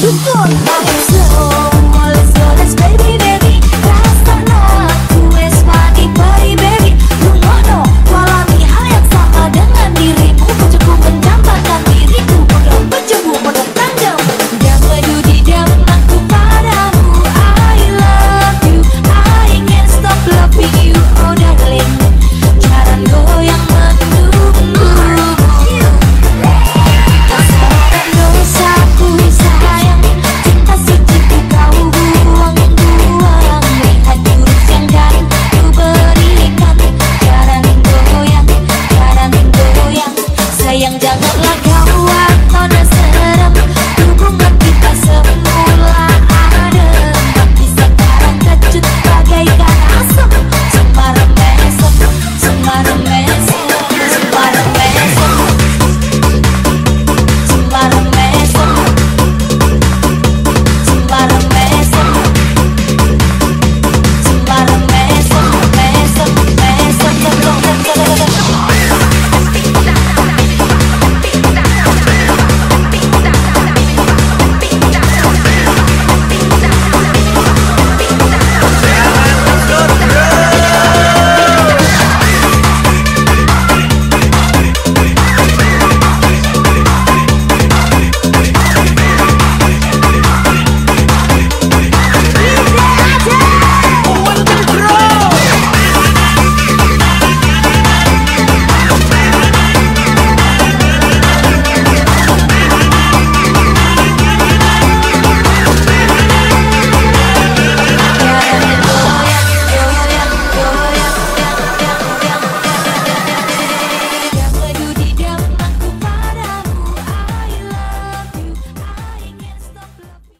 This one.